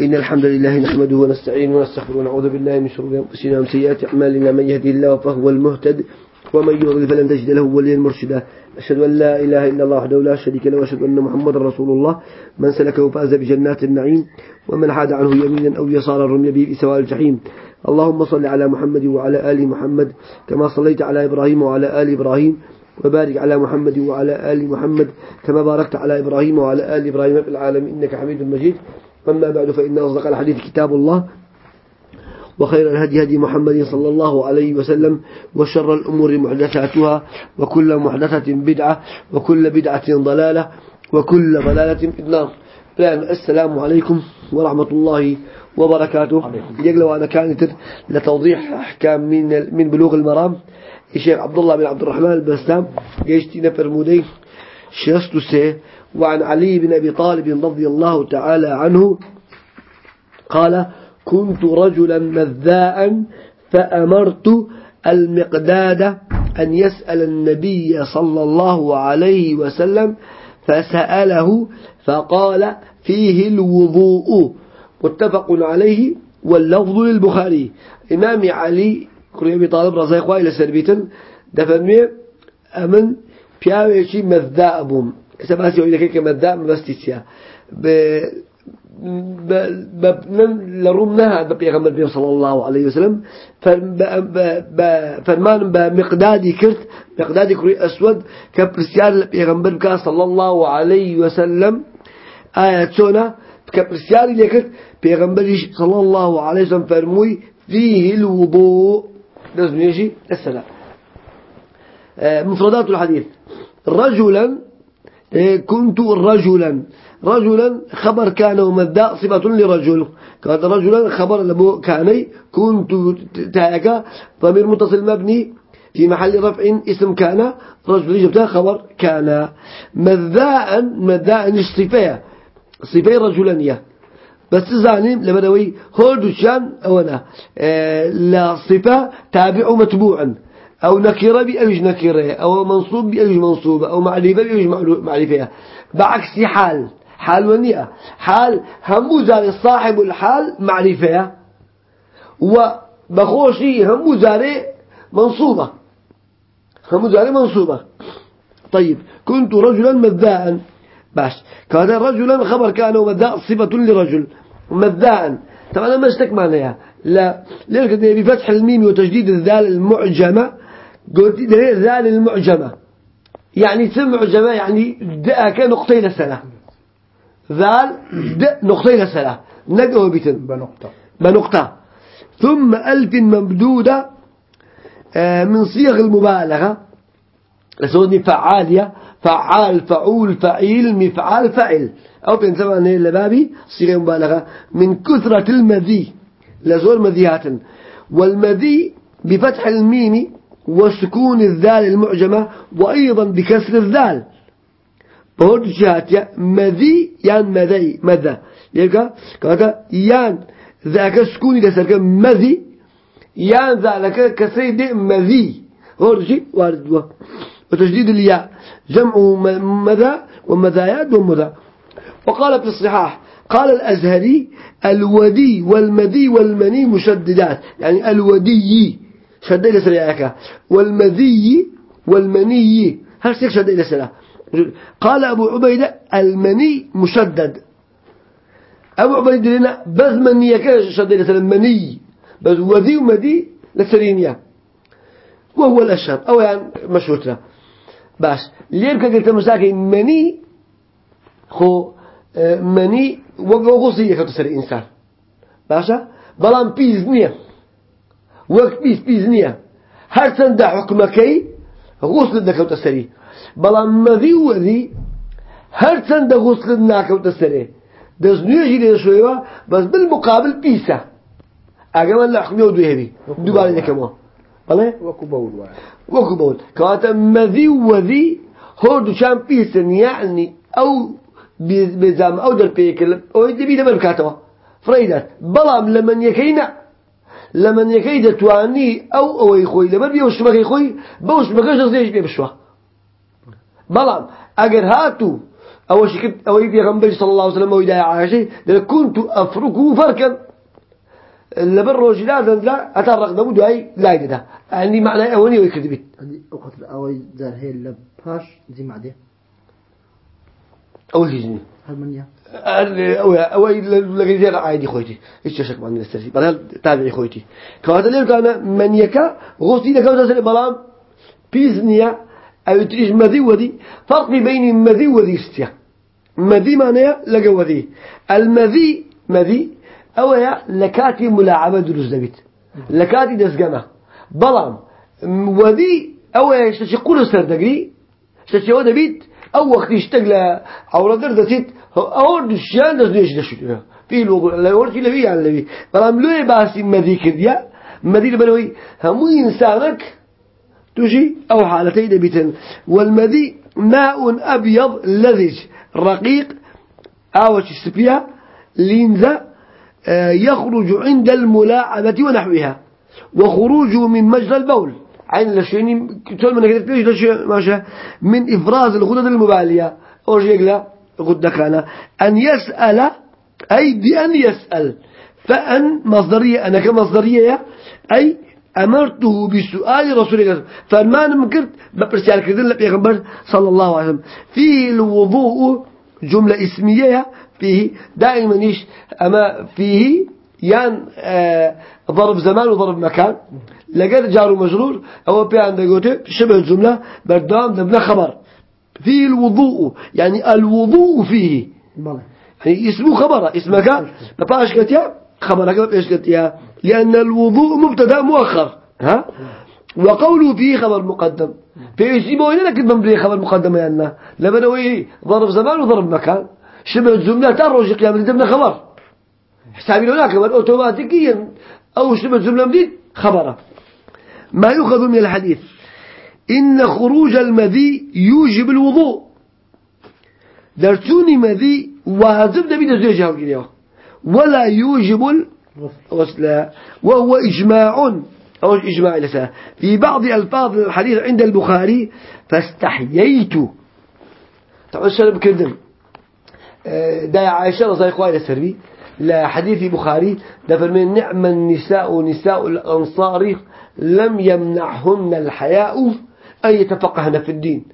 إن الحمد لله نحمده ونستعينه ونستغفره ونعوذ بالله من شرور أنفسنا ومن سيئات أعمالنا. من يهدي الله فهو المهتد ومن يضلل فلن تجد له وليا مرشدا. أشهد أن لا إله إلا الله وحده لا شريك له وأشهد أن محمدا رسول الله. من سلكه فاز بجنات النعيم ومن حاد عنه يمينا أو يسارا رمي به بسواء الجحيم. اللهم صل على محمد وعلى آل محمد كما صليت على إبراهيم وعلى آل إبراهيم وبارك على محمد وعلى آل محمد كما باركت على إبراهيم وعلى آل إبراهيم في العالم إنك حميد مجيد. أما بعد فإن أصدق الحديث كتاب الله وخير الهدي هدي محمد صلى الله عليه وسلم وشر الأمور محدثاتها وكل محدثة بدعة وكل بدعة ضلالة وكل ضلالة في النار. السلام عليكم ورحمة الله وبركاته. يقلوا أنا كانت لتوضيح أحكام من من بلوغ المرام. الشيخ عبد الله بن عبد الرحمن البسام جيشتنا فرمودي شيستوسي وعن علي بن أبي طالب رضي الله تعالى عنه قال كنت رجلا مذاء فأمرت المقداد أن يسأل النبي صلى الله عليه وسلم فسأله فقال فيه الوضوء. متفق عليه واللفظ للبخاري. إمام علي كريم أبي طالب رضي الله إلى سربيتن دفرمي أمن بياويشي مذاء بوم. كسباسي يقول لك مذاء مبستيسيا لرمناها ببيغمبر بيغمبر صلى الله عليه وسلم. فرمان بمقدادي كرت مقدادي كري أسود كبرسيار بيغمبر بكا صلى الله عليه وسلم. آية سونا كبرسيار اللي كرت بيغمبر صلى الله عليه وسلم فرموي فيه الوضوء. لازم يجي السلام. آه، مفردات الحديث. رجلا كنت رجلا. رجلا خبر كان ومبدأ صفة لرجل. كان رجلا خبر لبو كاني كنت تاكا ضمير متصل مبني في محل رفع اسم كان. رجل جبتها خبر كان. مذاء مذاء الصفة صفة رجلانية. بس زاني لبدوي هو شان أونا آه لا صفة تابع متبوعا. أو نكرة بأيش نكرة أو منصوب بأيش منصوبة أو معرفة بأيش معرفة. بعكس حال حال ونيئة حال هم زاري صاحب الحال معرفة وبخوشي هم زاري منصوبة. هم زاري منصوبة. طيب كنت رجلا مذاء باش كان رجلا خبر كان ومذاء صفة لرجل. مذاء طبعا ما اشتك معناها. لا ليش بفتح الميم وتجديد الذال المعجمة. قلت ذال المعجمة؟ يعني سم معجمة يعني دأك نقطين السنة. ذال د نقطين السلام نقوه بيتن بنقطة. بنقطة. ثم ألف ممدودة آه، من صيغ المبالغة. لسودني فعالية. فعال فعول فعيل مفعال فعل. أو بنسمع أن اللبابي صيغة مبالغة من كثرة المذي. لزور مذيات والمذي بفتح الميم وسكون الذال المعجمة وأيضا بكسر الذال. بهود جهات مذي يان مذي مذا. يبقى كذا يان ذاك سكوني لسرك مذي يان ذاك كسيد مذي. هو شيء وارد وتجديد الياء. جمع مذا ومذايات ومذا وقال في الصحاح قال الأزهري الودي والمذي والمني مشددات. يعني الودي. شدد لسريعك والمذي والمني. هل سيك شدد لسريعك قال أبو عبيدة المني مشدد. أبو عبيدة لنا بس منية كذا شدد المني بس وذي ومدي لسرينيا وهو الأشهر. أو يعني مشهور باش ليه قلت مساكين مني. خو آه، مني. وغوصية كتسر إنسان. باشا بلان نية. وقت بيز بيز نية. هل سندع حكمكي غسل دكتو تسري بەڵام مەذی و وەذی هەر چەندە غوسلت ناکەوتە سەرێ دەستنوێژی لێ شوێوە بەس بالمقابل پیسە ئەگەمە لە حکمی و دوێ هەبی دووبارە دەکەمەوە بەڵێ وەکو بەول وەکو بەول کەواتە مەذی و وەذی هۆر دووچان پیسن یعنی ئەو بێزام ئەو دەرپێکە ئەوەی دەبی لەبەر بکاتەوە فڕیدات بەڵام لە منیەکەی نە منیەکەی دەتوانی ئەو ئەوەی خۆی لەبەر بێ شمەکەی خۆی بەو شمەکەش دەستێش پێ بشوە بەڵام ئەگەر هاتوو أول شيء أو يبي غنبري صلى الله عليه وسلم ويدا عايشة كنت أفركه فركا. لبر رجلا لا أترق نمود هاي لا يده يعني معنى أولي ويكذبت. هذه أخت أوي زار هي لباش زي معدي أول هجني هل من يا أو زي عادي خويتي إيش شك من السرسي بعدها تابعي خويتي كهذا اللي كان من يكا غوتي لك هذا سر بلام بيزنيا أو تريج مذي وذي. فرق بين مذي وذي استيا. مذي معناه لقى وذي. المذي مذي أو يا لكاتي ملاعبة دروس دبيت. لكاتي دسجمة بلام وذي أو يا دقري هو دبيت. أو وقت يشتغل عورة دردسيت أو دشيان دز ليش دشوا في الوضوء لا يورتي لبي يعني لبي. بلام لو باسي مذي كذيا مذي بنوي هم إنسانك تجي أو حالتين دبيتن والمذي ماء أبيض لذج. رقيق أوش السبيا لينزا آه، يخرج عند الملاعبة ونحوها. وخروجه من مجرى البول. عين لشيني تقول من كده ليش ماشى من إفراز الغدد المبالية. أو لا غدة كان. أن يسأل أي بأن يسأل. فأن مصدرية أنا كمصدرية أي أمرته بسؤال رسول الله. فما نمكرت ببرسيال كذن لبيغمبر صلى الله عليه وسلم. فيه الوضوء جملة اسمية فيه دائما إيش؟ أما فيه يان آه ضرب زمان وضرب مكان. لقد جار مجرور أو بيان دقوته شبه الجملة بردام دبنا خبر. فيه الوضوء يعني الوضوء فيه. يعني اسمه خبر اسمك ما باش كتيا خبرك ما باش كتيا لأن الوضوء مبتدا مؤخر ها؟ وقوله فيه خبر مقدم. في يسيبه هنا لكن مبني خبر مقدم يعني لبنوي ضرب زمان وضرب مكان. شبه الجملة تروج قيام الدم خبر. حسابي لو خبر أوتوماتيكيا أو شبه الجملة مديد خبرة. ما يؤخذ من الحديث إن خروج المذي يوجب الوضوء. درتوني مذي واجب دبي دزوجه ولا يوجب الغسل. وهو إجماع. أو إجماع لسا في بعض ألفاظ الحديث عند البخاري فاستحييت. طبعا الشرب كردم آه، دا عائشة رضي الله عنها لا حديث بخاري ده من نعم النساء نساء الأنصار لم يمنعهن الحياء أن يتفقهن في الدين.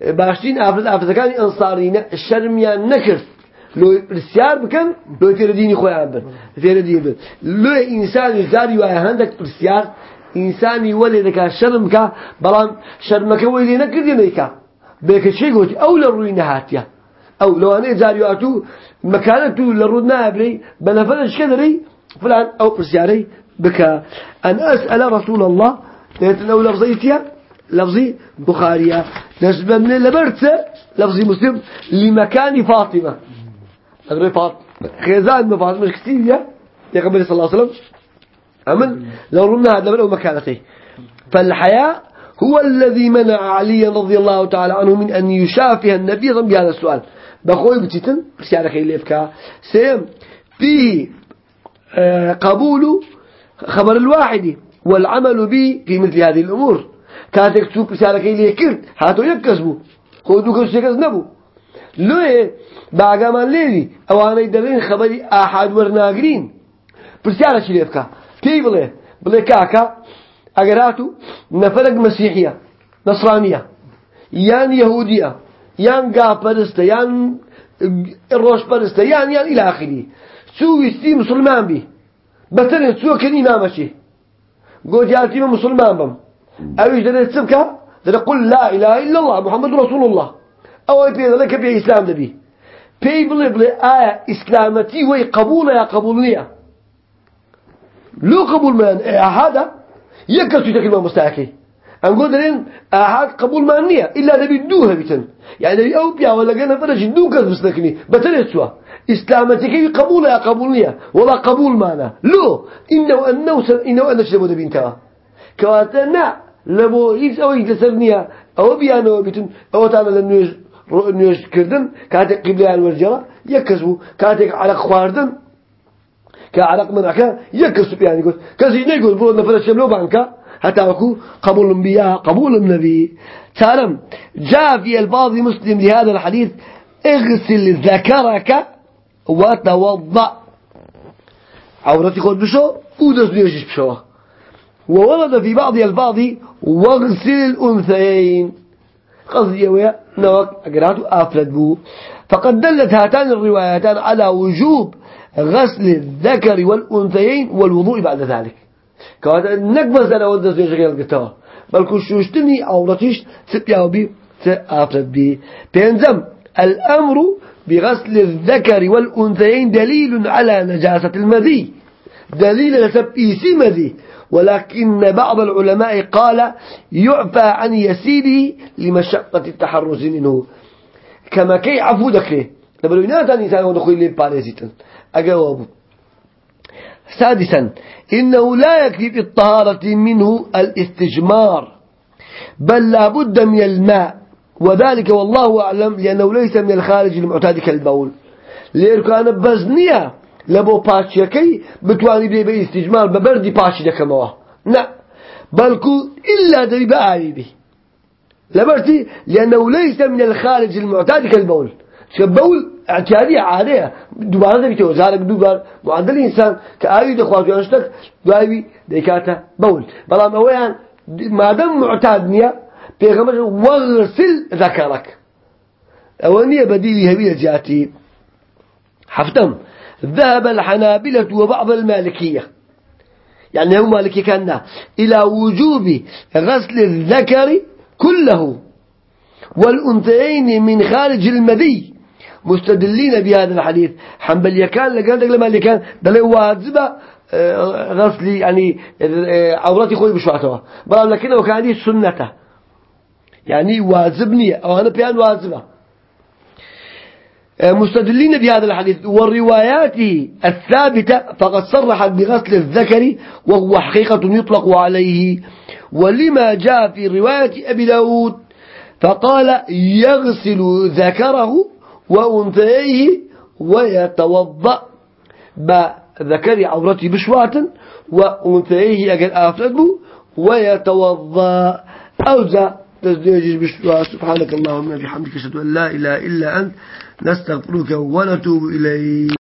باشتين أفرد كان أنصارين الشرميان نكر. لو رسيار بكن لو تير ديني خويا بن تير دين بن. لو إنسان يزاري ويا هندك رسيار إنسان يولي ذكا شرمك بلان شرمك ويلي نكر دينيك بيك شيء قلت أو لروي نهاتيا أو لو أنا زاري وأتو مكانته لرود نابري بنفذش كذري فلان أو رسياري بك. أن أسأل رسول الله لو لفظيتيا لفظي بخارية. نسبة من لبرتة لفظي مسلم لمكان فاطمة. أغري فاطمة. خيزان من فاطمة مش كتير يا؟ يا صلى الله عليه وسلم. أمن؟ لو رمنا هذا من مكانته فالحياء هو الذي منع علي رضي الله تعالى عنه من أن يشافه النبي ضم بهذا السؤال. بخوي بتتن بس يعني خيلي فكا سيم فيه آه، قبول خبر الواحد والعمل به في مثل هذه الأمور. كاتك بسالك اللي كرت هاتو يكسبوا خودو كسو يكس نبو باقا من ليلي أو أنا يدرين خبري احد ورناقرين. برسالة شلي افكا كي بلي بلي كاكا أقراتو نفرق مسيحية نصرانية يان يهودية. يان الروش برستة يان إلى اخره سوي ستي مسلمان سوى كان إمامشي قلت يا مسلمان بم. أو يجدد تسبك قل لا إله إلا الله محمد رسول الله. أو يبي لك بي إسلام نبي بي بلي بلي آية إسلامتي وي قبول يا قبولية لو قبول من هذا يكسو تكلمة مستحكي أنقول لين أحد قبول ما نية إلا نبي دوها بيتن يعني نبي یعنی ئەو پیاوە لەگە نەفرەجی دوو کەس بستەکنی بەتەرێت چوە ئیسلامەتەکەی قبول یا قبول نییە وڵا قبولمانە لۆ ئینەوە ئەنەوس ئینەوە ئەنەشتە بۆ دەبینتەوە. کەواتە نا لە بۆ هیچ ئەوەی لەسەر نییە. ئەوە بیانەوە بتون ئەوەتانە لە نوێژ نوێژکردن کاتێک قیبلیان وەرجەوە یەک کەس بوو. کاتێک عەرەق خواردن كعلق منعك يكسب يعني يقول كذي نقول بقول نفر الشملو بانكا حتى وكو قبول الأنبياء قبول النبي. تعلم جاء في الفاظ مسلم لهذا الحديث اغسل ذكرك وتوضأ. عورتي خود بشو ودس نيجيش بشو. وورد في بعض الألفاظ واغسل الأنثيين. قصدي ويا نوك أقراته أفرد بو. فقد دلت هاتان الروايتان على وجوب غسل الذكر والأنثيين والوضوء بعد ذلك. كواتا نكبس أنا ودس نيجيش قلتها بل كشوشتني عورتيش سبيا بي سأفرد بي. بينزم الأمر بغسل الذكر والأنثيين دليل على نجاسة المذي. دليل لسب إيسي مذي ولكن بعض العلماء قال يعفى عن يسيره لمشقة التحرز منه. كما كي عفو دكري. لبلو يناتا نسان ودخل لي باريزيتا أجاوب سادسا إنه لا يكفي في الطهارة منه الاستجمار بل لا بد من الماء. وذلك والله أعلم لأنه ليس من الخارج المعتاد كالبول. لأنه بزنية لبو باشيكي بتواني بي بي استجمار ببردي باشي دكموا لا بلكو إلا دري بآلي به لبرتي لأنه ليس من الخارج المعتاد كالبول. شبول اعتيادية عادية دوباره دبيته وزارك دوبار. معدل الإنسان كآيو دخوات وينشتك دوائي ديكاتا بول. بلام أويان ما دام معتاد نيا بيغمر وغسل ذكرك. أولية بديلي هبية جاتي حفتم ذهب الحنابلة وبعض المالكية. يعني هم مالكي كان إلى وجوب غسل الذكر كله. والأنثيين من خارج المذي. مستدلين بهذا الحديث. حنبل كان لقال لما اللي كان دلي واجبة آه، غسل يعني آه، عورتي خوي بشواتها. بل لكنه كان هذه سنته. يعني واجبني أو أنا بيان واجبة. آه، مستدلين بهذا الحديث. والروايات الثابتة فقد صرحت بغسل الذكر وهو حقيقة يطلق عليه. ولما جاء في رواية أبي داود فقال يغسل ذكره وأنثيه ويتوضأ. بذكر عورته بشوات وأنثيه أجل آفرد ويتوضأ. أوزع تزديجي بشوات. سبحانك اللهم بحمدك أشهد أن لا إله إلا أنت نستغفرك ونتوب إليك.